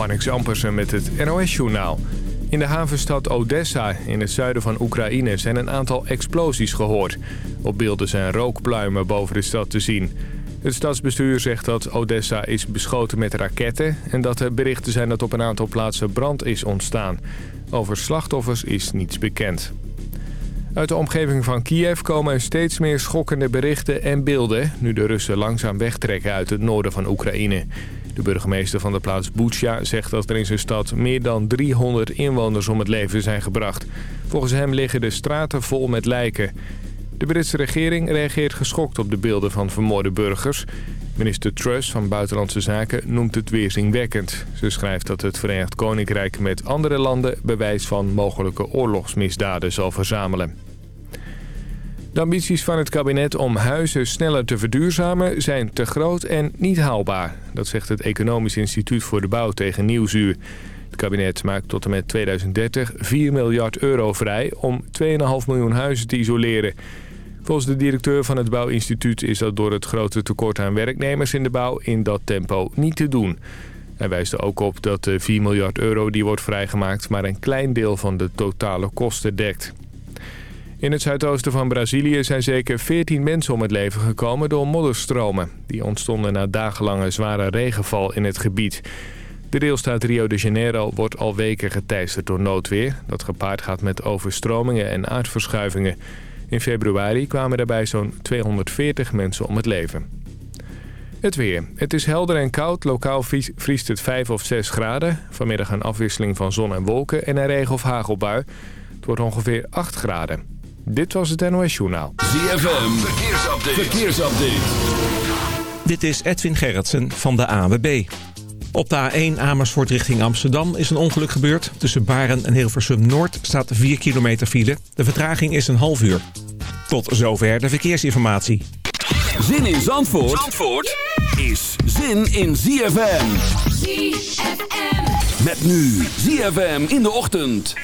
Marnix Ampersen met het NOS-journaal. In de havenstad Odessa in het zuiden van Oekraïne zijn een aantal explosies gehoord. Op beelden zijn rookpluimen boven de stad te zien. Het stadsbestuur zegt dat Odessa is beschoten met raketten... en dat er berichten zijn dat op een aantal plaatsen brand is ontstaan. Over slachtoffers is niets bekend. Uit de omgeving van Kiev komen steeds meer schokkende berichten en beelden... nu de Russen langzaam wegtrekken uit het noorden van Oekraïne. De burgemeester van de plaats Butsja zegt dat er in zijn stad meer dan 300 inwoners om het leven zijn gebracht. Volgens hem liggen de straten vol met lijken. De Britse regering reageert geschokt op de beelden van vermoorde burgers. Minister Truss van Buitenlandse Zaken noemt het weerzinwekkend. Ze schrijft dat het Verenigd Koninkrijk met andere landen bewijs van mogelijke oorlogsmisdaden zal verzamelen. De ambities van het kabinet om huizen sneller te verduurzamen zijn te groot en niet haalbaar. Dat zegt het Economisch Instituut voor de Bouw tegen Nieuwsuur. Het kabinet maakt tot en met 2030 4 miljard euro vrij om 2,5 miljoen huizen te isoleren. Volgens de directeur van het Bouwinstituut is dat door het grote tekort aan werknemers in de bouw in dat tempo niet te doen. Hij wijst er ook op dat de 4 miljard euro die wordt vrijgemaakt maar een klein deel van de totale kosten dekt. In het zuidoosten van Brazilië zijn zeker 14 mensen om het leven gekomen door modderstromen. Die ontstonden na dagenlange zware regenval in het gebied. De deelstaat Rio de Janeiro wordt al weken geteisterd door noodweer... dat gepaard gaat met overstromingen en aardverschuivingen. In februari kwamen daarbij zo'n 240 mensen om het leven. Het weer. Het is helder en koud. Lokaal vriest het 5 of 6 graden. Vanmiddag een afwisseling van zon en wolken en een regen- of hagelbui. Het wordt ongeveer 8 graden. Dit was het NOS Journaal. ZFM, verkeersupdate. verkeersupdate. Dit is Edwin Gerritsen van de AWB. Op de A1 Amersfoort richting Amsterdam is een ongeluk gebeurd. Tussen Baren en Hilversum Noord staat 4 kilometer file. De vertraging is een half uur. Tot zover de verkeersinformatie. Zin in Zandvoort, Zandvoort is zin in ZFM. ZFM. Met nu ZFM in de ochtend.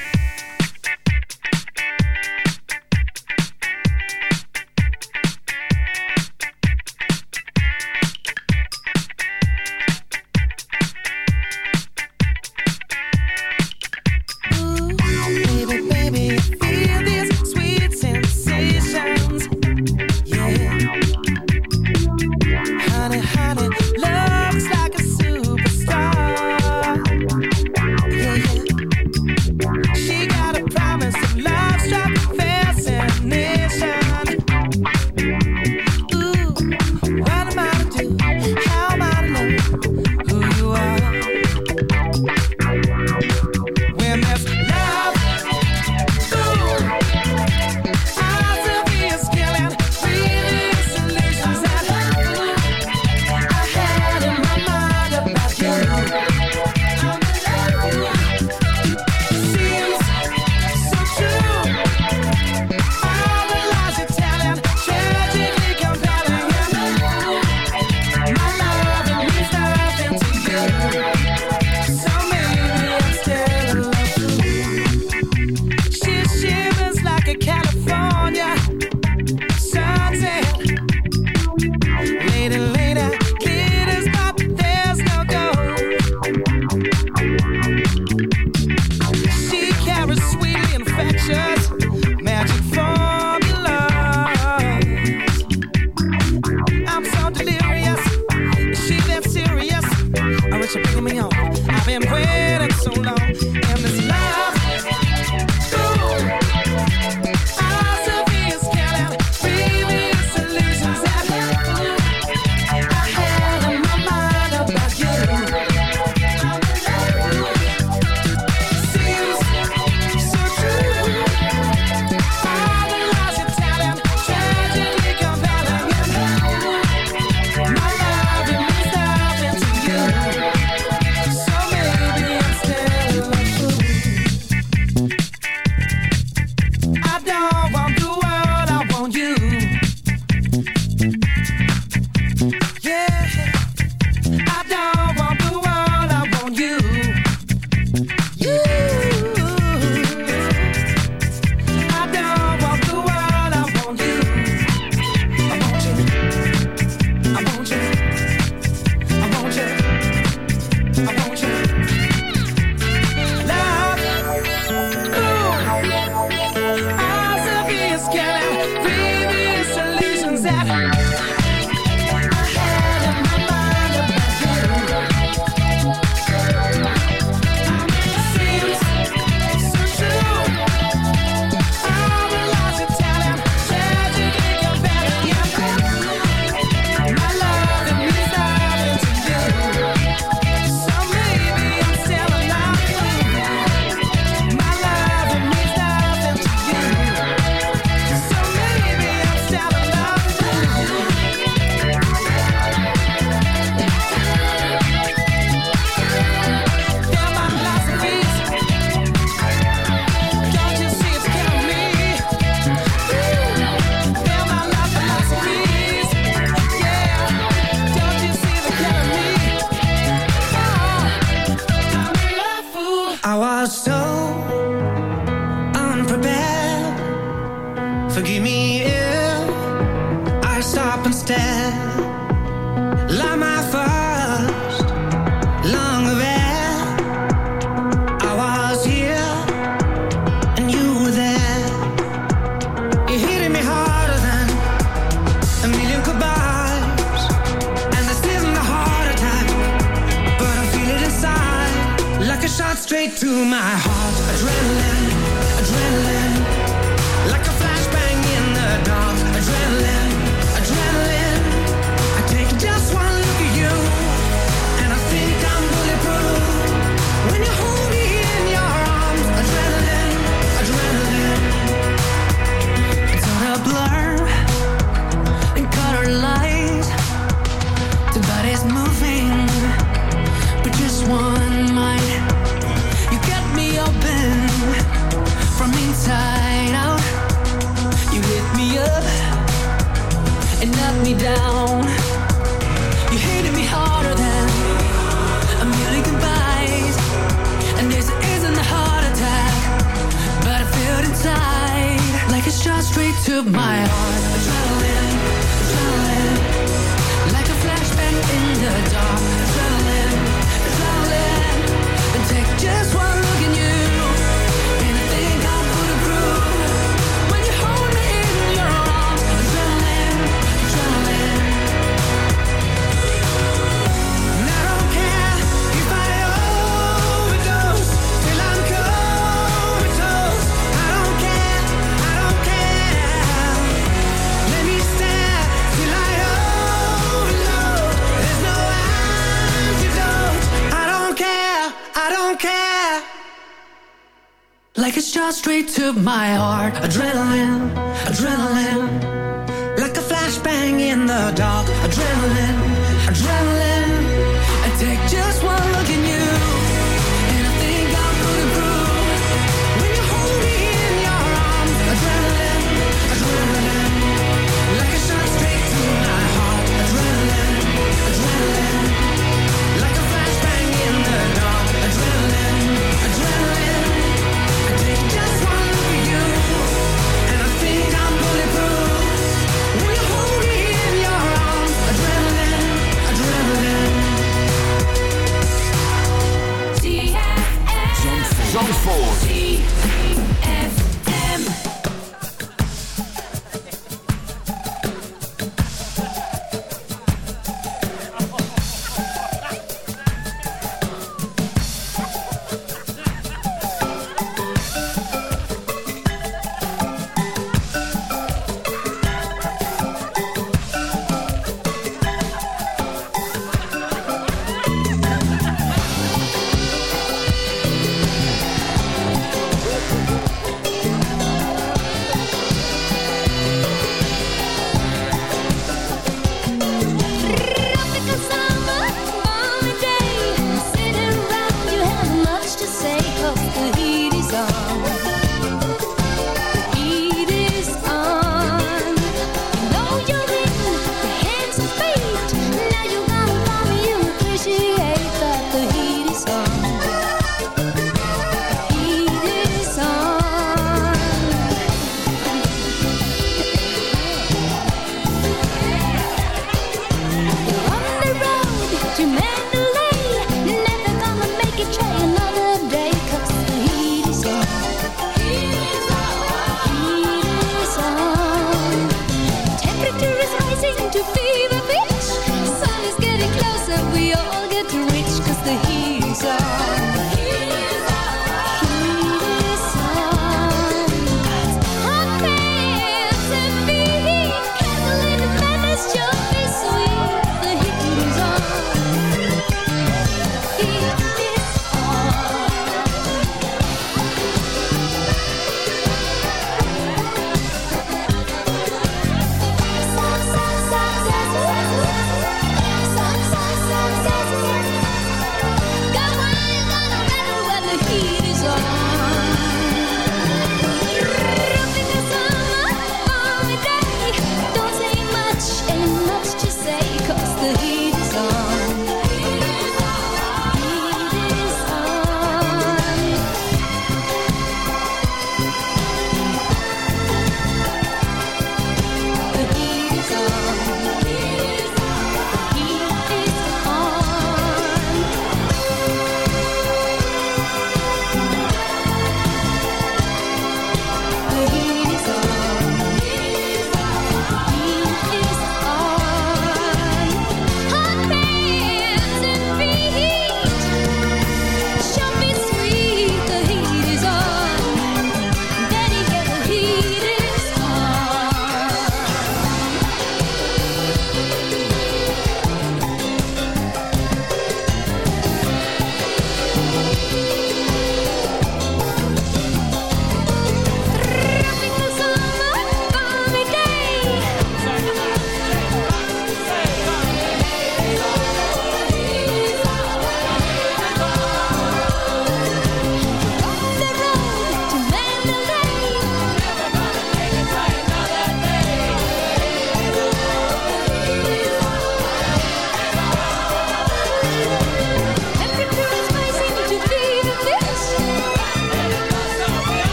of my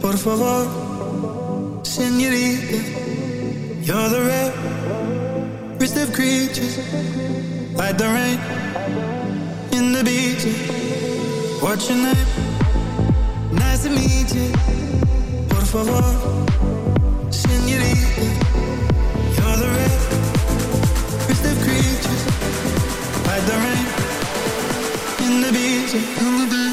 Por favor, senorita, you're the rarest of creatures. Like the rain in the beach. What's your name? Nice to meet you. Por favor, senorita, you're the rarest of creatures. Like the rain in the beach. In the beach.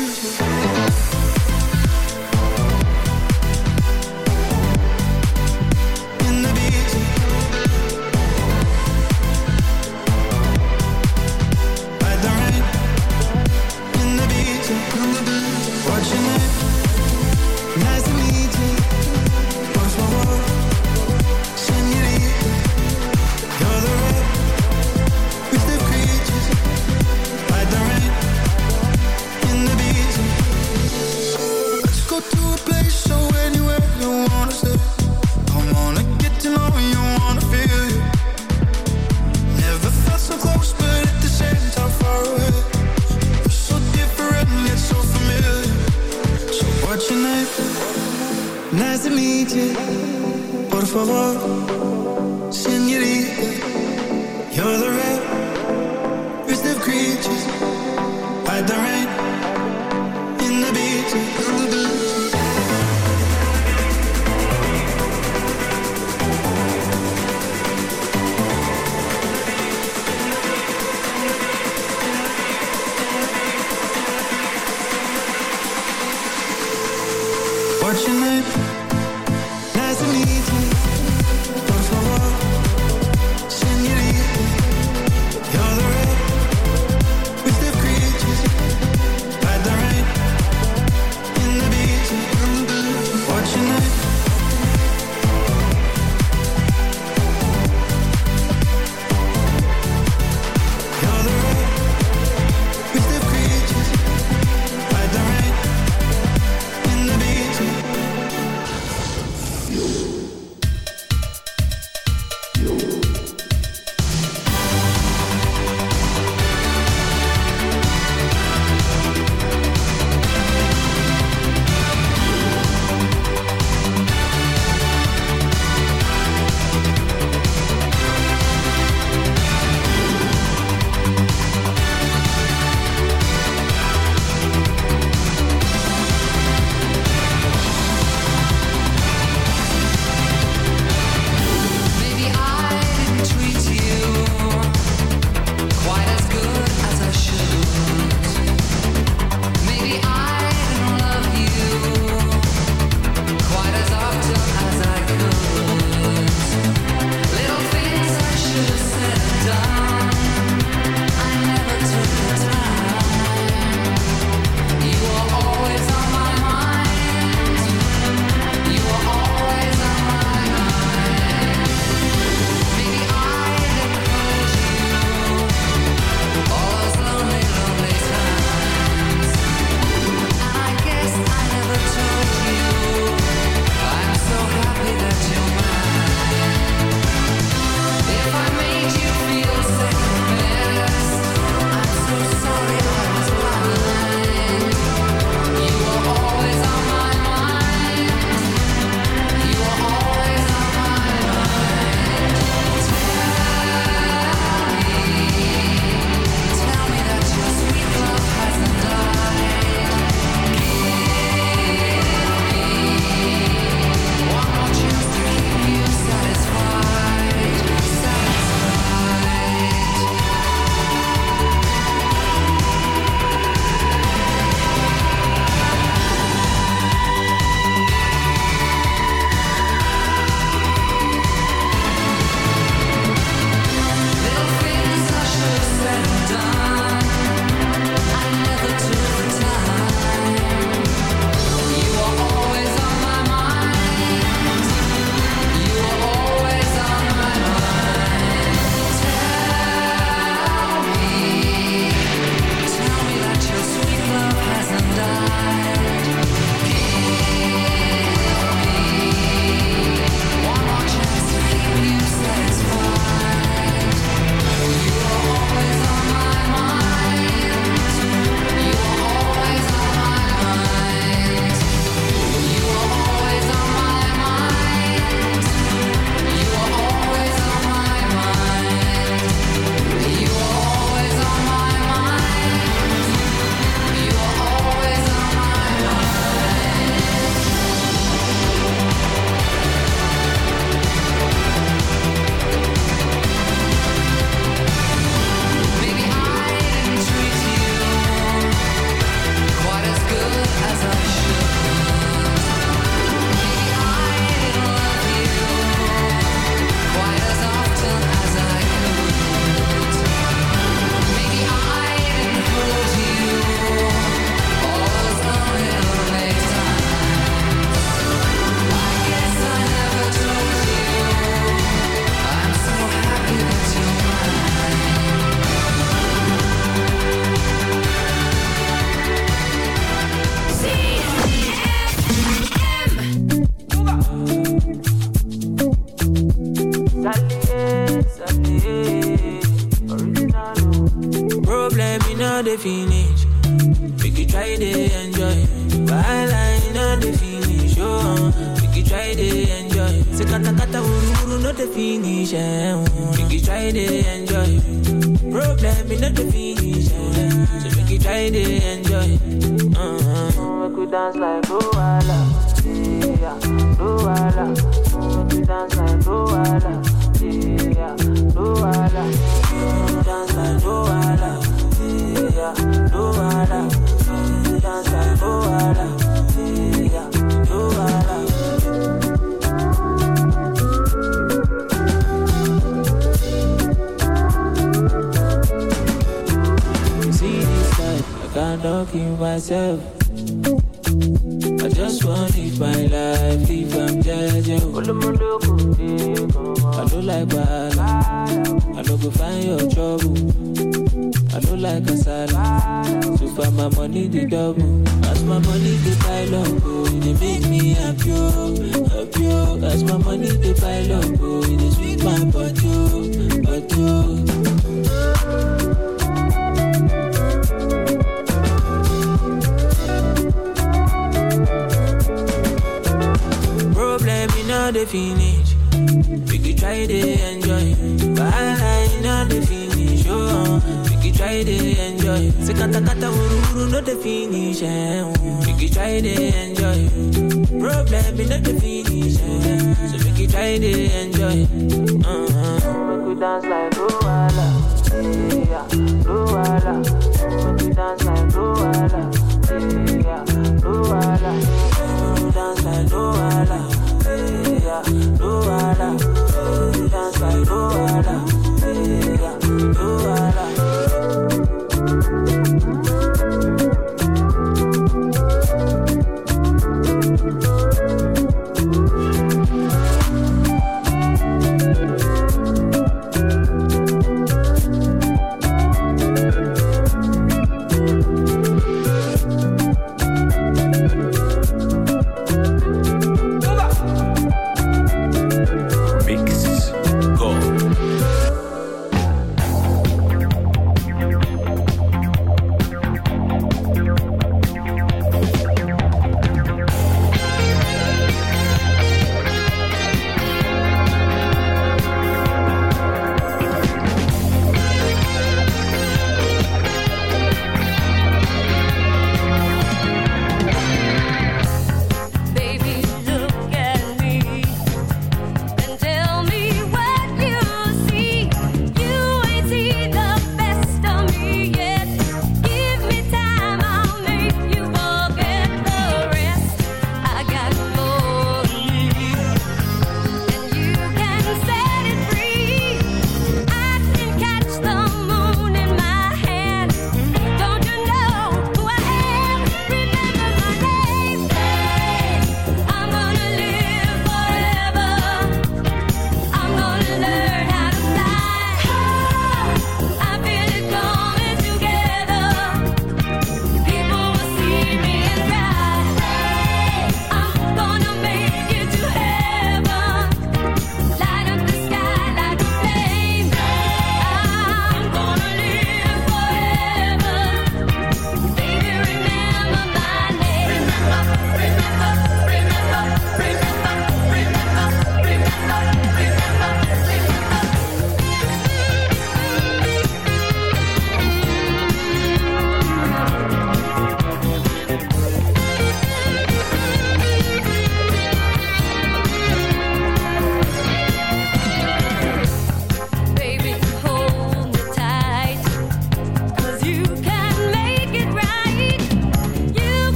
All the finish. We could try to enjoy. Wahala in all the finish. Oh, we could try to enjoy. Say kata kata uru uru no the finish. Eh. We could try to enjoy. Problem in all the finish. Eh. So we could try to enjoy. Uh-huh. We could dance like Luala. Yeah, Luala. We could dance like Luala. Yeah, Luala. We could dance like Luala yeah, do ala, dance like do ala, do.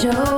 show.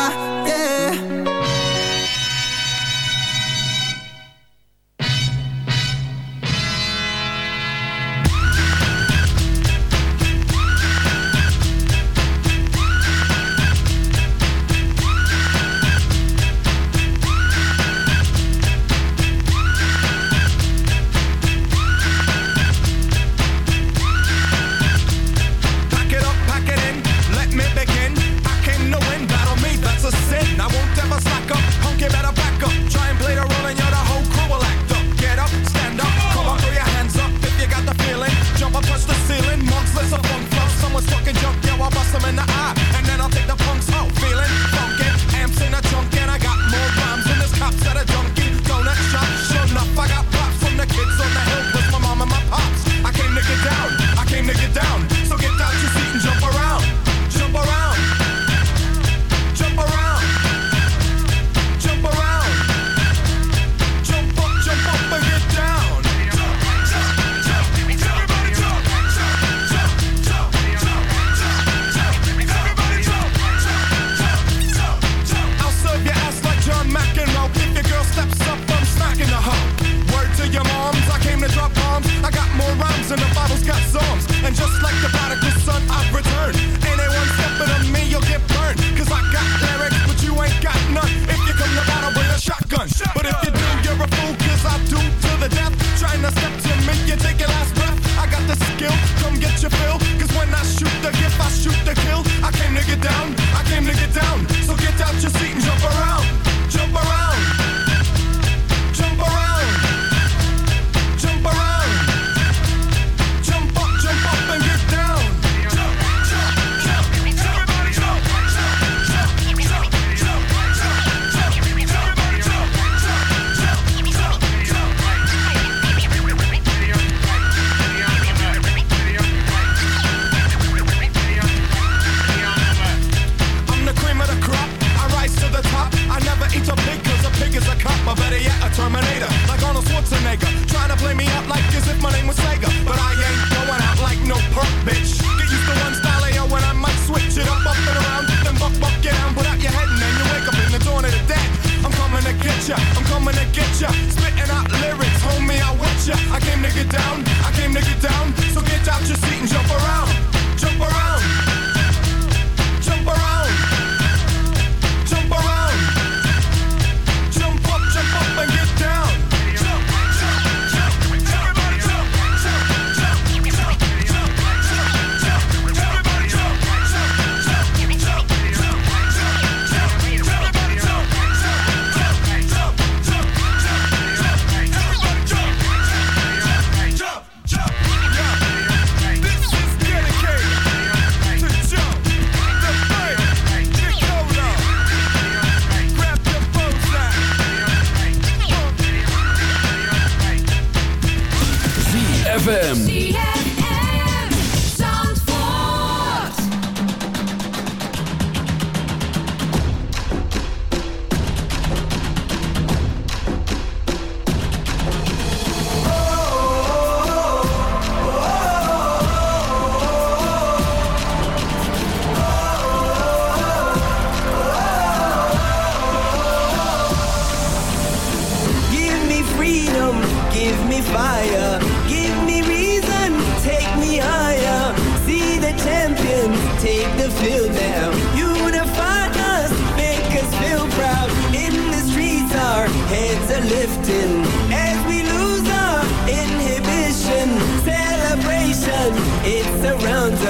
fire. Give me reason, take me higher. See the champions take the field now. Unify us, make us feel proud. In the streets, our heads are lifting. As we lose our inhibition, celebration, it's around.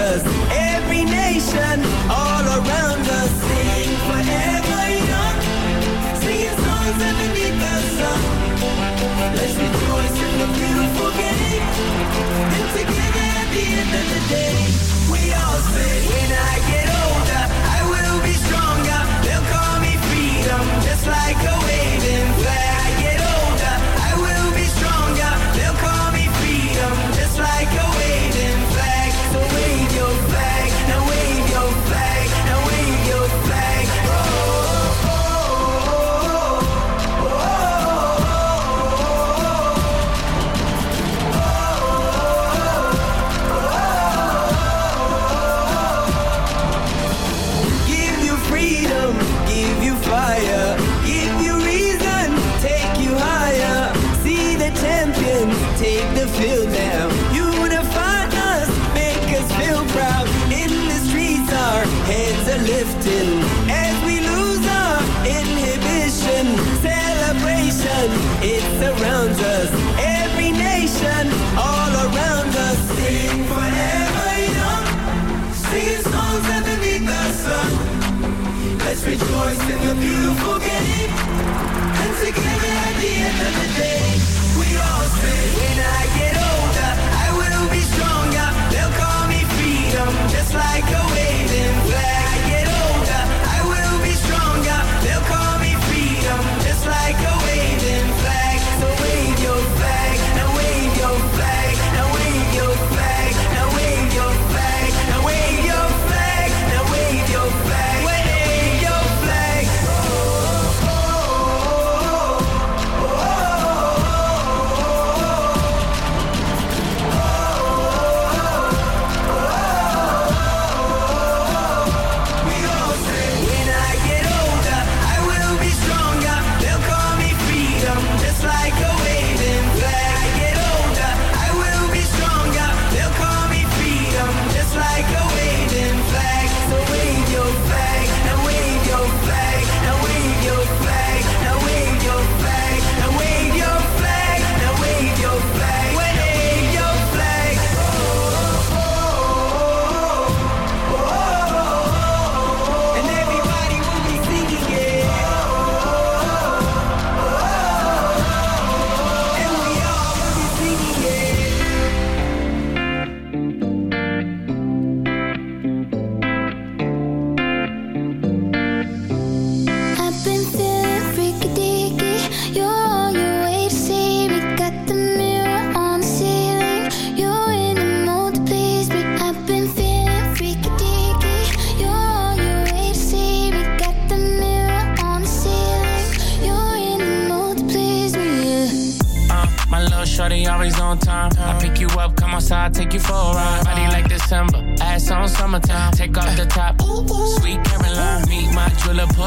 And together at the end of the day, we all say, when I get older, I will be stronger. They'll call me freedom, just like a waving flag.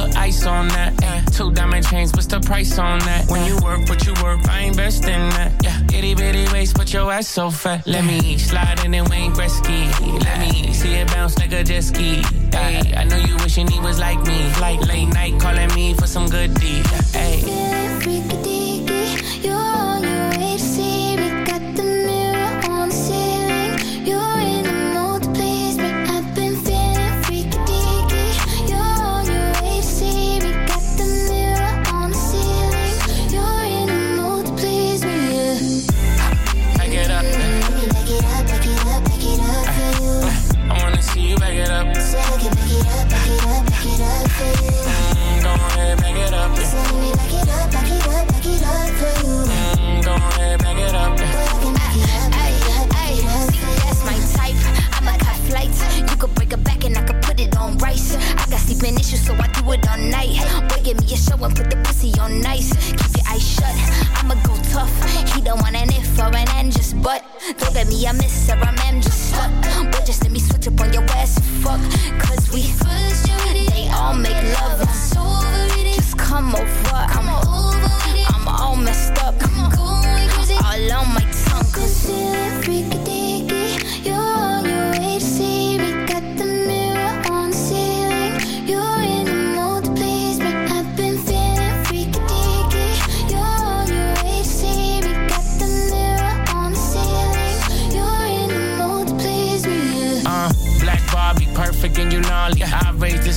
put ice on that. Yeah. Two diamond chains, what's the price on that? When you work, what you work, I invest in that. Yeah, itty bitty waist, but your ass so fat. Let me slide in and Wayne Gretzky. Let me see it bounce like a jet ski. Hey, I know you wishing he was like me. Like late night calling me for some good deed. Hey. Don't get me, a miss her, I'm just stuck. Boy, just let me switch up on your ass fuck.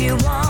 you want.